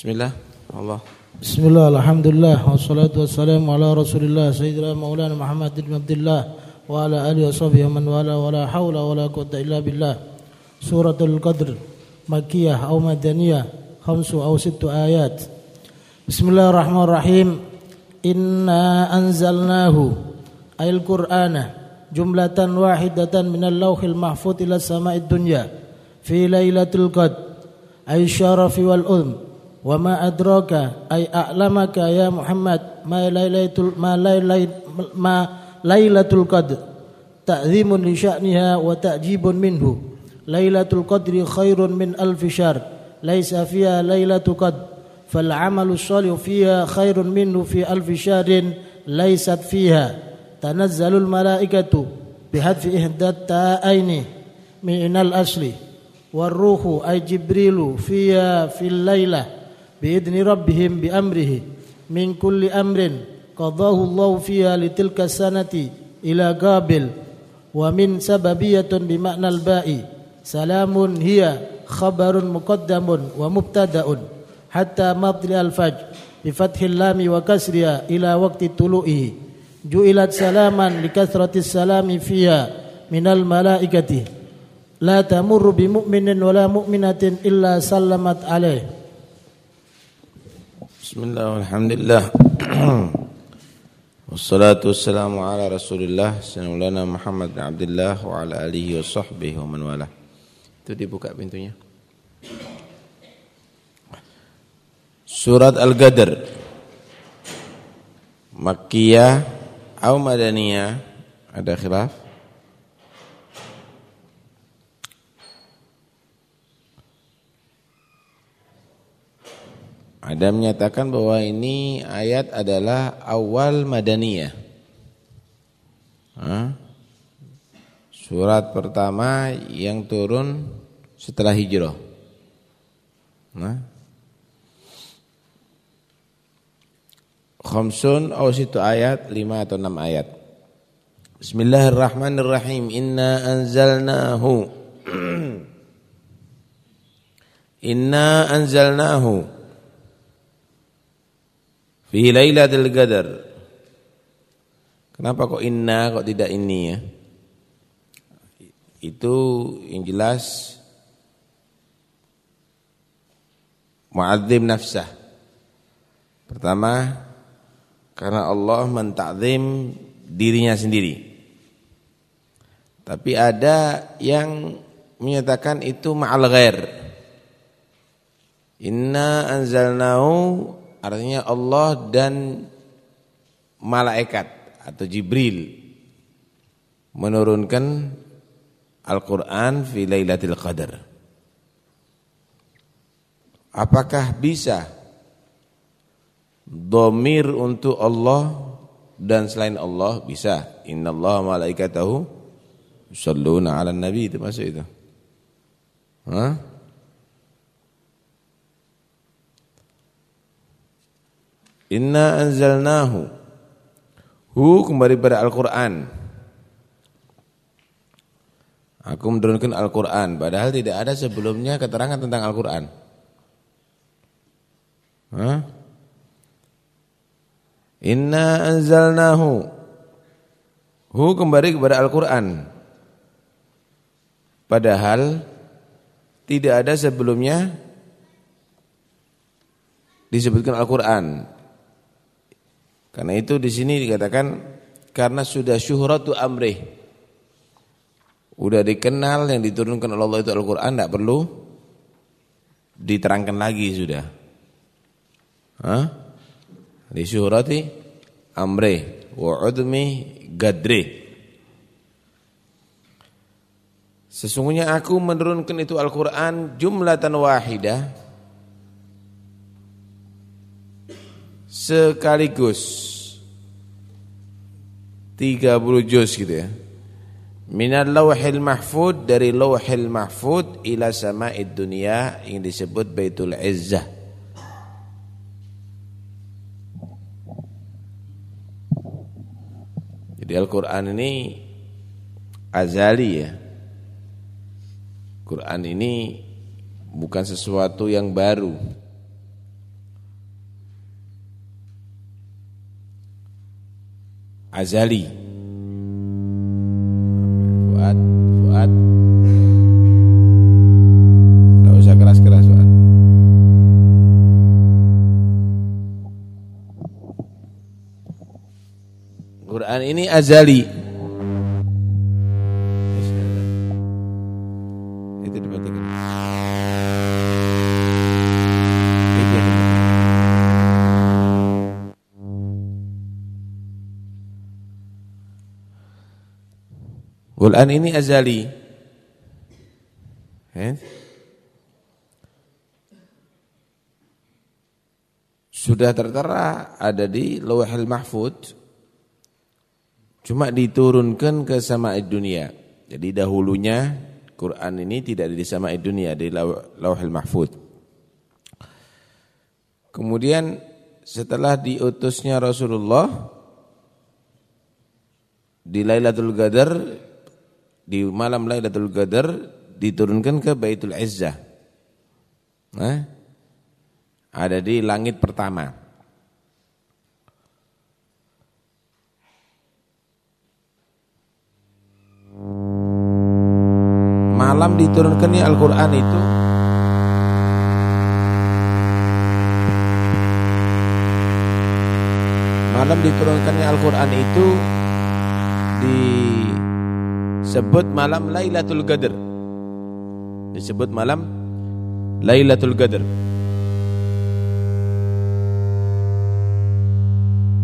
Bismillah Allah Bismillah, Alhamdulillah, wassalatu wassalamu ala rasulillah Sayyidina maulana Muhammad ibn Abdullah Wa ala alihi wa sahbihi man wala wa la hawla wa la quwata illa billah Suratul Qadr Makkiyah atau Madaniyah Khamsu atau sittu ayat Bismillahirrahmanirrahim Inna anzalnahu Ayil Qur'ana Jumlatan wahidatan minal lawhil mahfud ila sama'id dunya Fi laylatul qad Ay syarafi wal ulm وما أدراك أي أعلمك يا محمد ما ليلة ما ليلة ما ليلة القدر تعظيم لشأنها وتعجيب منه ليلة القدر خير من ألف شهر ليس فيها ليلة قدر فالعمل الصالح فيها خير منه في ألف شهر ليست فيها تنزل الملائكة بحذف إحدى التائين من الأصل والروح أي جبريل فيها في الليلة biidni rabbihim bi amrihi min kulli amrin qadahu Allah fiha litilka sanati ila qabil wa min sababiyatun bi ma'nal ba'i salamun hiya khabarun muqaddamun wa mubtada'un hatta matli al-fajr bi fathil wa kasriha ila waqti tulu'i ju'ilat salaman li kasratis salami fiha minal malaikati la tamurru bi mu'minin wa la mu'minatin illa sallamat alaihi بسم الله والحمد لله والصلاة والسلام على رسول الله سيدنا محمد عبد الله وعلى آله وصحبه ومن والاه. Itu dibuka pintunya. Surat Al-Gadr Makkiyah atau Madaniyah ada khilaf? Ada menyatakan bahwa ini ayat adalah awal madaniyah. Surat pertama yang turun setelah hijrah. Nah. Khamsun atau situ ayat, lima atau enam ayat. Bismillahirrahmanirrahim. Inna anzalnahu. Inna anzalnahu. Fi lailatul qadar. Kenapa kok inna kok tidak ini ya? Itu yang jelas muadzim nafsah. Pertama karena Allah mentakzim dirinya sendiri. Tapi ada yang menyatakan itu ma'al ghair. Inna anzalnahu artinya Allah dan malaikat atau Jibril menurunkan Al-Qur'an fi Lailatul Qadar. Apakah bisa domir untuk Allah dan selain Allah bisa? Innallaha malaikatahu yusalluna 'alan nabi itu masuk itu. Hah? Inna anzalnahu. Hu kembali pada Al-Quran. Aku menurunkan Al-Quran. Padahal tidak ada sebelumnya keterangan tentang Al-Quran. Inna anzalnahu. Hu kembali kepada Al-Quran. Padahal Tidak ada sebelumnya Disebutkan Al-Quran karena itu di sini dikatakan karena sudah syuhratu amrih. Udah dikenal yang diturunkan oleh Allah itu Al-Qur'an tidak perlu diterangkan lagi sudah. Hah? Di syuhrati amrih wa udmi gadri. Sesungguhnya aku menurunkan itu Al-Qur'an jumlatan wahidah sekaligus 30 juz gitu ya. Minal lawhil mahfud dari lawhil mahfud ila sama'id dunia yang disebut Baitul Izzah. Jadi Al-Qur'an ini azali ya. Quran ini bukan sesuatu yang baru. Azali. Fuad, Fuad. Tidak usah keras-keras Fuad. Quran ini azali. Quran ini azali. Eh? Sudah tertera ada di Lauhul Mahfud. Cuma diturunkan ke sama'id dunia. Jadi dahulunya Quran ini tidak di sama'id dunia di Lauhul Mahfud. Kemudian setelah diutusnya Rasulullah di Lailatul Qadar di malam Lailatul Qadar diturunkan ke Baitul Izzah. Nah, ada di langit pertama. Malam diturunkannya Al-Qur'an itu Malam diturunkannya Al-Qur'an itu disebut malam Lailatul Qadar. Disebut malam Lailatul Qadar.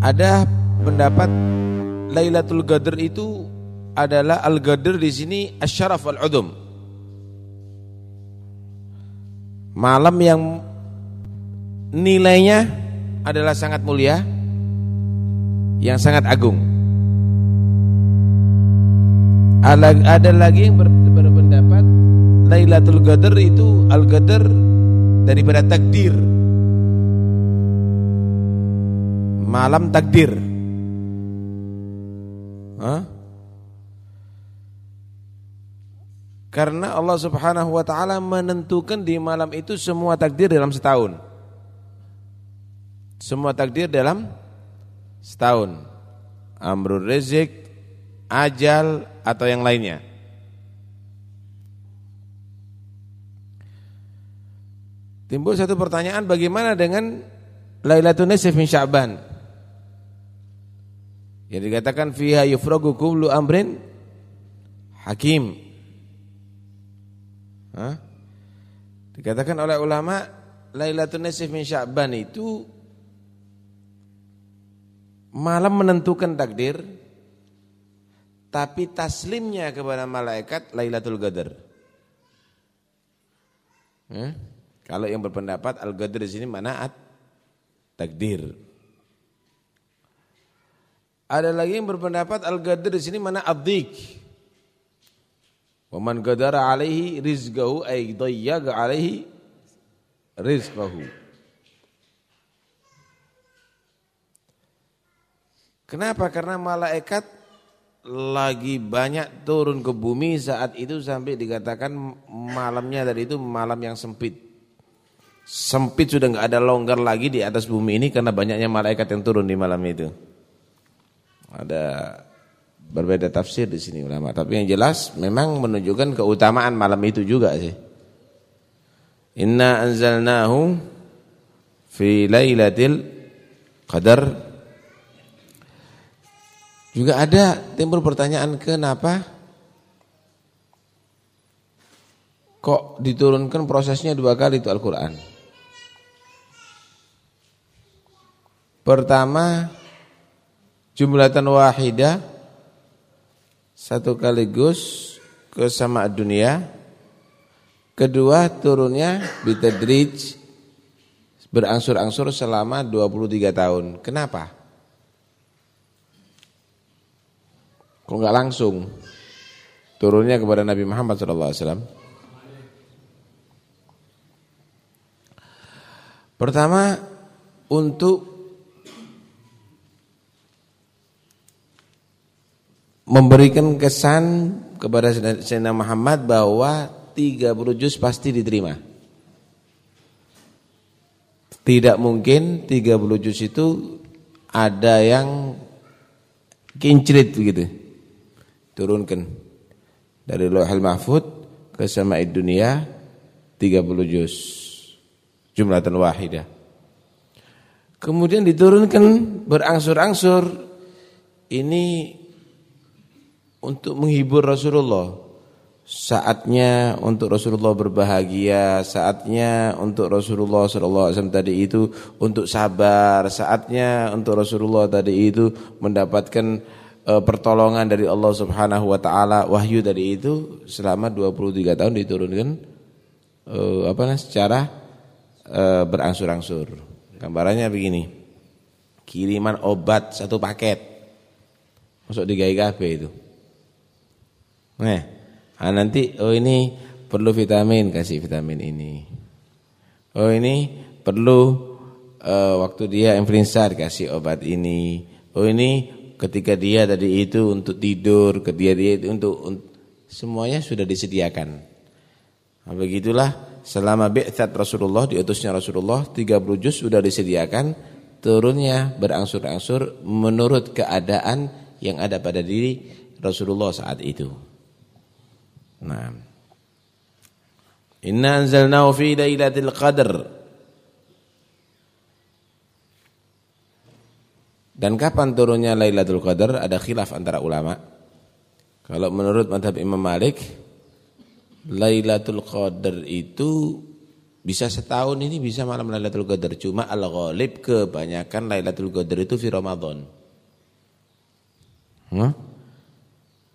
Ada pendapat Lailatul Qadar itu adalah Al-Qadar di sini asyaraf al-udum. Malam yang nilainya adalah sangat mulia, yang sangat agung. Ada lagi yang ber, berpendapat Lailatul Qadar itu Al-Qadar daripada takdir. Malam takdir. Hah? Karena Allah Subhanahu wa taala menentukan di malam itu semua takdir dalam setahun. Semua takdir dalam setahun. Amrul rezik, ajal atau yang lainnya. Timbul satu pertanyaan bagaimana dengan Lailatul Nisf min Sya'ban? Yang dikatakan fiha yufragu kullu amrin hakim. Hah? Dikatakan oleh ulama Lailatul Nisf min Sya'ban itu malam menentukan takdir tapi taslimnya kepada malaikat Lailatul Qadar. Eh? Kalau yang berpendapat Al-Qadar di sini mana at takdir. Ada lagi yang berpendapat Al-Qadar di sini mana ad-dik. Wa man qadara alaihi rizqahu ay dayyaga alaihi rizqahu. Kenapa? Karena malaikat lagi banyak turun ke bumi saat itu sampai dikatakan malamnya tadi itu malam yang sempit. Sempit sudah nggak ada longgar lagi di atas bumi ini karena banyaknya malaikat yang turun di malam itu. Ada berbeda tafsir di sini ulama, tapi yang jelas memang menunjukkan keutamaan malam itu juga sih. Inna anzalnahu fi lailatul qadar juga ada timbul pertanyaan kenapa kok diturunkan prosesnya dua kali itu Al-Quran. Pertama jumlatan wahidah satu kaligus ke sama dunia. Kedua turunnya bitadrij berangsur-angsur selama 23 tahun. Kenapa? Kok nggak langsung turunnya kepada Nabi Muhammad SAW? Pertama untuk memberikan kesan kepada Sayyidina Muhammad bahwa 30 juz pasti diterima. Tidak mungkin 30 juz itu ada yang kincrit begitu. Turunkan dari Lauhul Mahfud ke sama'id dunia 30 juz. Jumlatan wahidah. Kemudian diturunkan berangsur-angsur ini untuk menghibur Rasulullah. Saatnya untuk Rasulullah berbahagia, saatnya untuk Rasulullah SAW tadi itu untuk sabar, saatnya untuk Rasulullah tadi itu mendapatkan uh, pertolongan dari Allah Subhanahu wa taala, wahyu dari itu selama 23 tahun diturunkan uh, apa nah, secara uh, berangsur-angsur. Gambarannya begini. Kiriman obat satu paket. Masuk di kabeh itu. Nah, ah nanti oh ini perlu vitamin, kasih vitamin ini. Oh ini perlu uh, waktu dia influenza kasih obat ini. Oh ini ketika dia tadi itu untuk tidur, ketika dia itu untuk, untuk semuanya sudah disediakan. Nah, begitulah selama bi'tsat Rasulullah diutusnya Rasulullah 30 juz sudah disediakan turunnya berangsur-angsur menurut keadaan yang ada pada diri Rasulullah saat itu. Nah. Inna anzalnahu fi lailatul qadr. Dan kapan turunnya Lailatul Qadar? Ada khilaf antara ulama. Kalau menurut madhab Imam Malik, Lailatul Qadar itu bisa setahun ini bisa malam Lailatul Qadar. Cuma al-ghalib kebanyakan Lailatul Qadar itu di Ramadan. Hmm?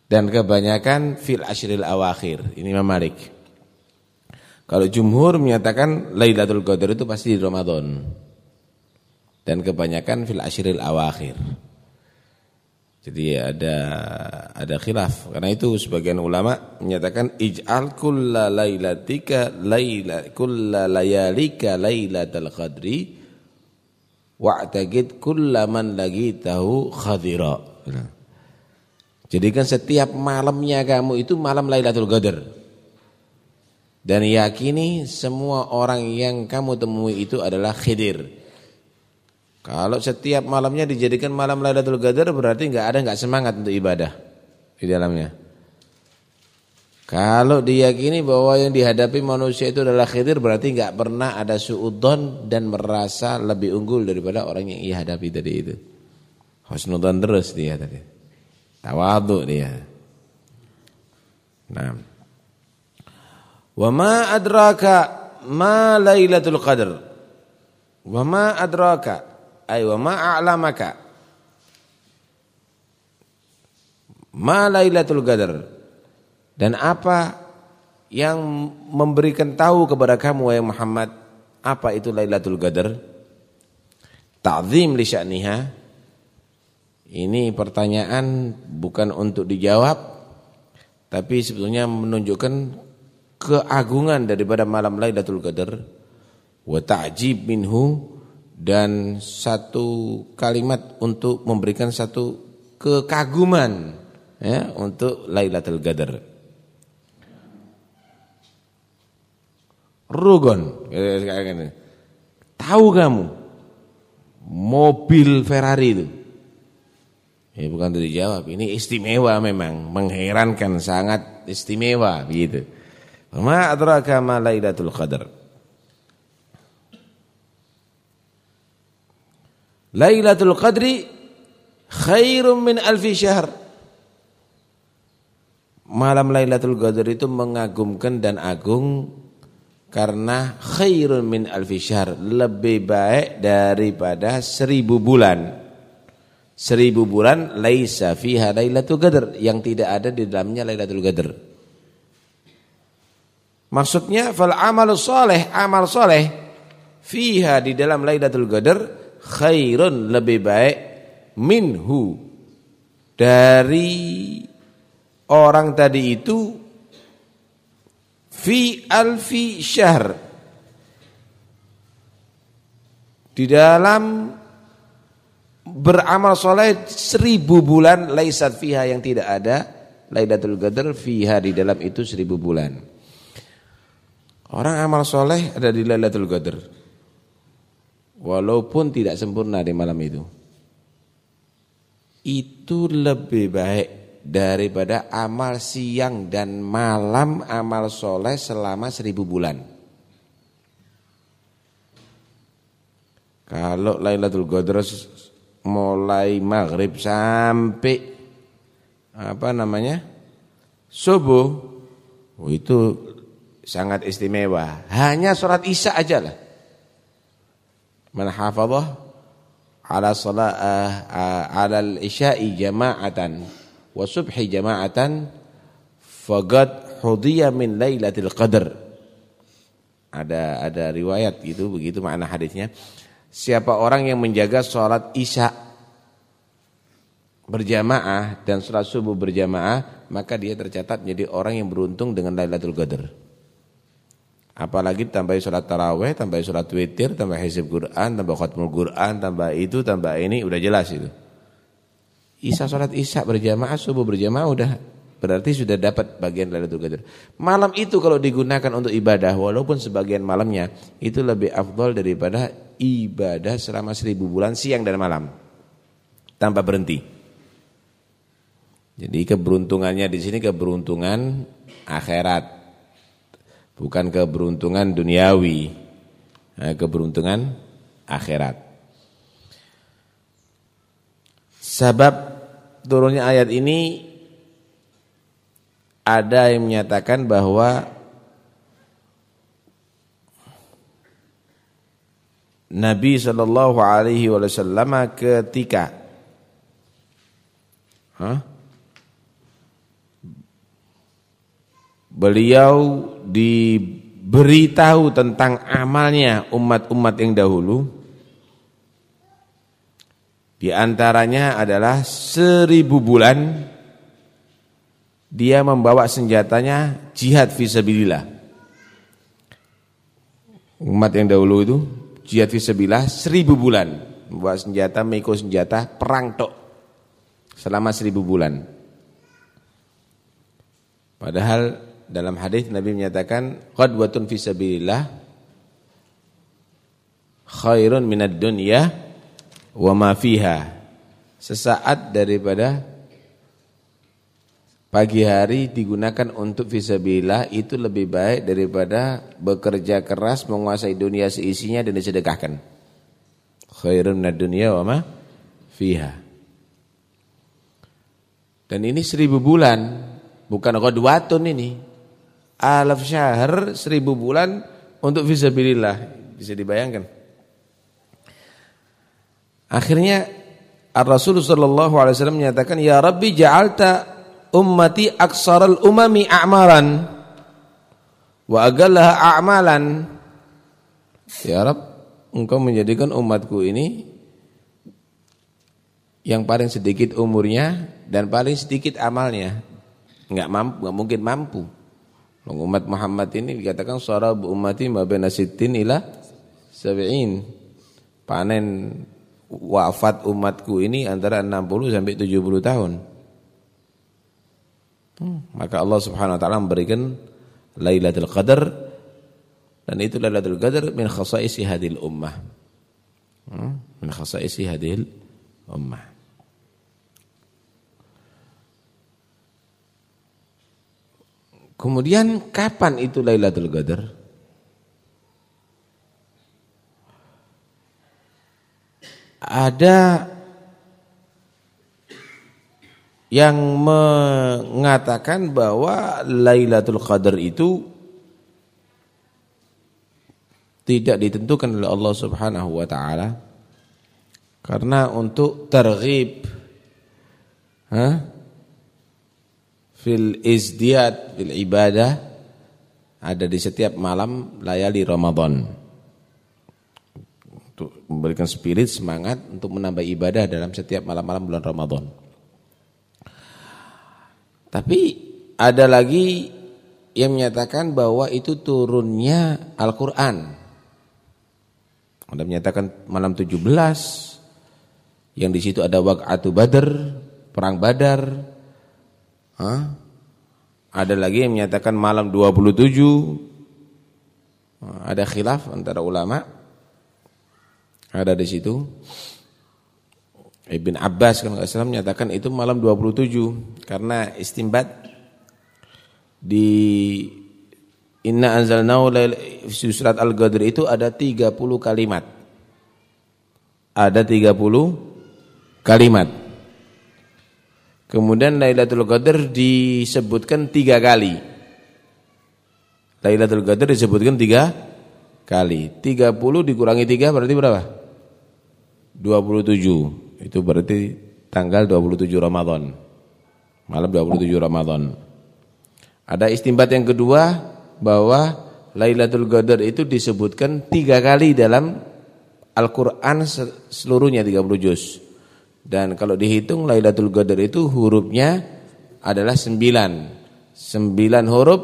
dan kebanyakan fil ashril awakhir. Ini Imam Malik. Kalau jumhur menyatakan Lailatul Qadar itu pasti di Ramadan. Dan kebanyakan fil ashril awakhir. Jadi ada ada khilaf. Karena itu sebagian ulama menyatakan ij'al kulla lailatika laila kulla layalika lailatul qadri wa'taqid kullaman lagi tahu khadira. Jadikan setiap malamnya kamu itu malam Lailatul Qadar. Dan yakini semua orang yang kamu temui itu adalah khidir. Kalau setiap malamnya dijadikan malam Lailatul Qadar berarti enggak ada enggak semangat untuk ibadah di dalamnya. Kalau diyakini bahwa yang dihadapi manusia itu adalah khidir berarti enggak pernah ada suudon dan merasa lebih unggul daripada orang yang ia hadapi tadi itu. Husnudzon terus dia tadi. Tawadhu dia. Nah. Wa ma adraka ma Lailatul Qadar. Wa ma adraka ay wa ma a'lamaka ma Lailatul. Dan apa yang memberikan tahu kepada kamu wahai Muhammad apa itu Lailatul Qadar? Ta'zim li sya'niha ini pertanyaan bukan untuk dijawab tapi sebetulnya menunjukkan keagungan daripada malam Lailatul Qadar wa ta'jib minhu dan satu kalimat untuk memberikan satu kekaguman ya untuk Lailatul Qadar. Rugon tahu kamu mobil Ferrari itu Ya, bukan untuk dijawab. Ini istimewa memang, mengherankan, sangat istimewa begitu. Ma adraka ma Lailatul Qadar. Lailatul Qadri khairum min alfi syahr. Malam Lailatul Qadar itu mengagumkan dan agung karena khairun min alfi syahr, lebih baik daripada seribu bulan seribu bulan laisa fiha lailatul qadar yang tidak ada di dalamnya lailatul qadar. Maksudnya fal amalu soleh amal soleh fiha di dalam lailatul qadar khairun lebih baik minhu dari orang tadi itu fi alfi syahr di dalam beramal soleh seribu bulan laisat fiha yang tidak ada Lailatul Qadar fiha di dalam itu seribu bulan. Orang amal soleh ada di Lailatul Qadar. Walaupun tidak sempurna di malam itu. itu lebih baik daripada amal siang dan malam amal soleh selama seribu bulan. Kalau Lailatul Qadar mulai maghrib sampai apa namanya subuh, oh itu sangat istimewa. Hanya sholat isya aja lah. Man hafadhah ala salat ala al-isya'i jama'atan wa subhi jama'atan faqad hudiya min lailatul qadar ada ada riwayat itu begitu makna hadisnya. Siapa orang yang menjaga salat isya berjamaah dan salat subuh berjamaah maka dia tercatat menjadi orang yang beruntung dengan lailatul qadar Apalagi tambah sholat taraweh, tambah sholat witir, tambah hizib Quran, tambah khatmul Quran, tambah itu, tambah ini, udah jelas itu. Isya sholat isya berjamaah, subuh berjamaah udah berarti sudah dapat bagian Lailatul Qadar. Malam itu kalau digunakan untuk ibadah, walaupun sebagian malamnya itu lebih afdol daripada ibadah selama seribu bulan siang dan malam tanpa berhenti. Jadi keberuntungannya di sini keberuntungan akhirat bukan keberuntungan duniawi, eh, keberuntungan akhirat. Sebab turunnya ayat ini ada yang menyatakan bahwa Nabi Shallallahu Alaihi Wasallam ketika huh? Beliau diberitahu tentang amalnya umat-umat yang dahulu. Di antaranya adalah seribu bulan dia membawa senjatanya jihad fisabilillah umat yang dahulu itu jihad fisabilillah seribu bulan. Membawa senjata, mengikut senjata, perang tok selama seribu bulan. Padahal dalam hadis Nabi menyatakan qadwatun fi sabilillah khairun minad dunya wa ma fiha. Sesaat daripada pagi hari digunakan untuk fisabilillah itu lebih baik daripada bekerja keras menguasai dunia seisinya dan disedekahkan. Khairun minad dunya wa ma fiha. Dan ini seribu bulan, bukan qadwatun ini alaf syahr seribu bulan untuk visabilillah. Bisa dibayangkan. Akhirnya Rasulullah sallallahu alaihi wasallam menyatakan ya rabbi ja'alta ummati aksaral umami a'malan wa agallaha a'malan. Ya rab engkau menjadikan umatku ini yang paling sedikit umurnya dan paling sedikit amalnya. Enggak mampu enggak mungkin mampu Umat Muhammad ini dikatakan sarab ummati ma baina sittin ila sab'in. Panen wafat umatku ini antara 60 sampai 70 tahun. Hmm, maka Allah Subhanahu wa taala memberikan Lailatul Qadar dan itu Lailatul Qadar min khasaisi hadil ummah. Hmm, min khasaisi hadil ummah. Kemudian kapan itu Lailatul Qadar? Ada yang mengatakan bahwa Lailatul Qadar itu tidak ditentukan oleh Allah Subhanahu wa taala karena untuk terghib? Fil izdiad fil ibadah ada di setiap malam layali Ramadan untuk memberikan spirit semangat untuk menambah ibadah dalam setiap malam-malam bulan Ramadan. Tapi ada lagi yang menyatakan bahwa itu turunnya Al-Qur'an. Ada menyatakan malam 17 yang di situ ada waqatu Badar, perang Badar, Hah? Ada lagi yang menyatakan malam 27 Ada khilaf antara ulama Ada di situ Ibn Abbas kalau nggak menyatakan itu malam 27 karena istimbat di Inna anzalnahu surat Al-Qadr itu ada 30 kalimat. Ada 30 kalimat. Kemudian Lailatul Qadar disebutkan tiga kali. Lailatul Qadar disebutkan tiga kali. 30 dikurangi tiga berarti berapa? 27. Itu berarti tanggal 27 Ramadan. Malam 27 Ramadan. Ada istimbat yang kedua bahwa Lailatul Qadar itu disebutkan tiga kali dalam Al-Quran seluruhnya 30 juz. Dan kalau dihitung Lailatul Qadar itu hurufnya adalah sembilan. Sembilan huruf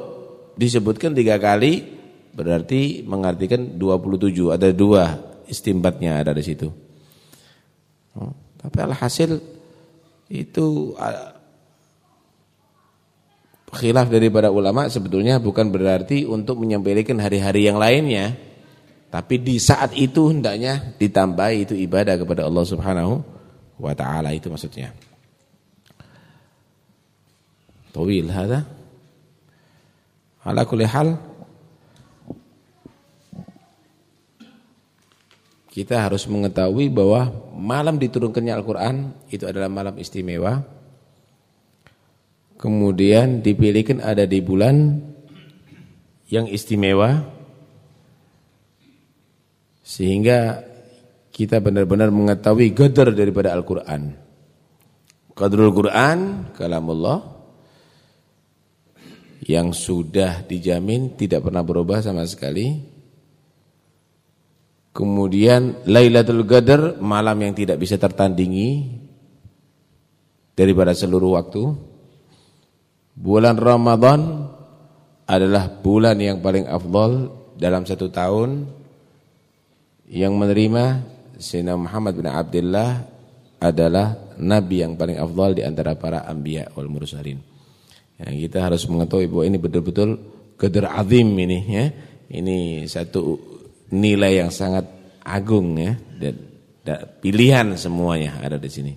disebutkan tiga kali berarti mengartikan 27. Ada dua istimbatnya ada di situ. Oh, tapi alhasil itu khilaf daripada ulama sebetulnya bukan berarti untuk menyampaikan hari-hari yang lainnya. Tapi di saat itu hendaknya ditambahi itu ibadah kepada Allah Subhanahu wa ta'ala itu maksudnya. Tawil hada. Ala kulli hal kita harus mengetahui bahwa malam diturunkannya Al-Qur'an itu adalah malam istimewa. Kemudian dipilihkan ada di bulan yang istimewa sehingga kita benar-benar mengetahui qadar daripada Al-Qur'an. Qadrul Quran kalamullah yang sudah dijamin tidak pernah berubah sama sekali. Kemudian Lailatul Qadar malam yang tidak bisa tertandingi daripada seluruh waktu. Bulan Ramadan adalah bulan yang paling afdal dalam satu tahun yang menerima Sayyidina Muhammad bin Abdullah adalah nabi yang paling afdal di antara para anbiya wal mursalin. Ya, kita harus mengetahui bahwa ini betul-betul qadar azim ini ya. Ini satu nilai yang sangat agung ya dan pilihan semuanya ada di sini.